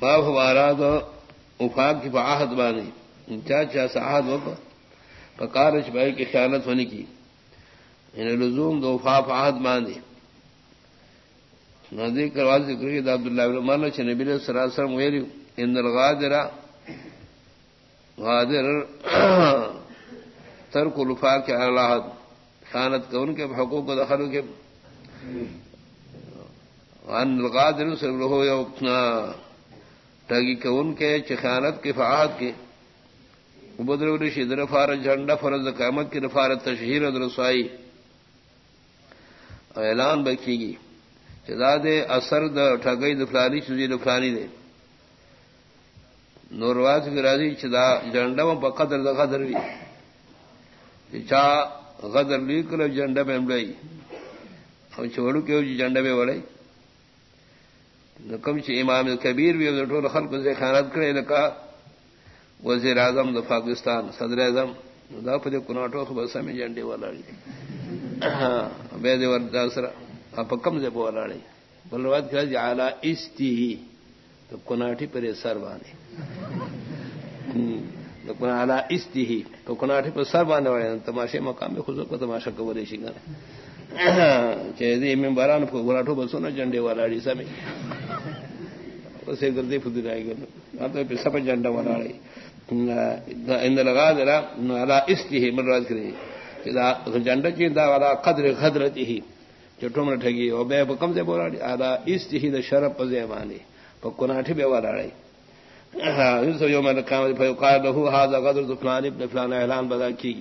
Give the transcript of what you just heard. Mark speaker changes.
Speaker 1: باب ہمارا تو افاق کی فاحت بانی۔ چاچا ساحت وقت پکارش بھائی کی خیالت ہونے کی۔ انہیں لزوم دو فاف آہد باندھی ندی کروا ذکر کی عبد اللہ مان چھ نبی سراسر ویری ان الغادر غادر ترک الفاق کے اللہ۔ خانت کو ان کے، حقوق کو دخل کے۔ ان الغادر صرف رہو یا ٹگی کے ان کے چخانت کے فعاد کے بدر شد رفار جھنڈا فرض قیامت کی رفارت تشہیر رسائی اعلان بکی گی چدا دے اثر د ٹھگئی دفلانی چوزی دفلانی دے۔ نورواز کی راضی چدا جھنڈا میں بقدر د قدر بھی چا غدر لی کر جھنڈا میں امڑائی ہم چھوڑو کہ جی جھنڈا میں وڑائی کم چ امام کبیر بھی ٹول خلق سے خیانت کرے لکا وزیر اعظم دا پاکستان، صدر اعظم دا پدے کناٹو بس میں جنڈے والا لی بے دے وردا سرا اپ کم سے بولا ڑی بلواد کہ جی اعلی استی ہی تو کناٹی پر سر بانے تو کنا اعلی استی تو کناٹی پر سر بانے والے تماشے مقام میں خود کو تماشا کورے شنگا چے دی ممبران کو گلاٹو بسونا جنڈے والا ڑی سمے اسے گردے فدی رائے گا۔ ہاں تو پہ سب جنڈا والا ڑی ان لگا ذرا الا استی مراد کرے۔ جنڈا چی دا والا قدر خدرتی ہی۔ چٹو من ٹھگی او بے کم سے بولا الا استی دا شرف پزے مانی پکوناٹھی بے والا ڑی ہاں یوم القیامت فیقال له هذا قدر فلان ابن فلان اعلان بدا کی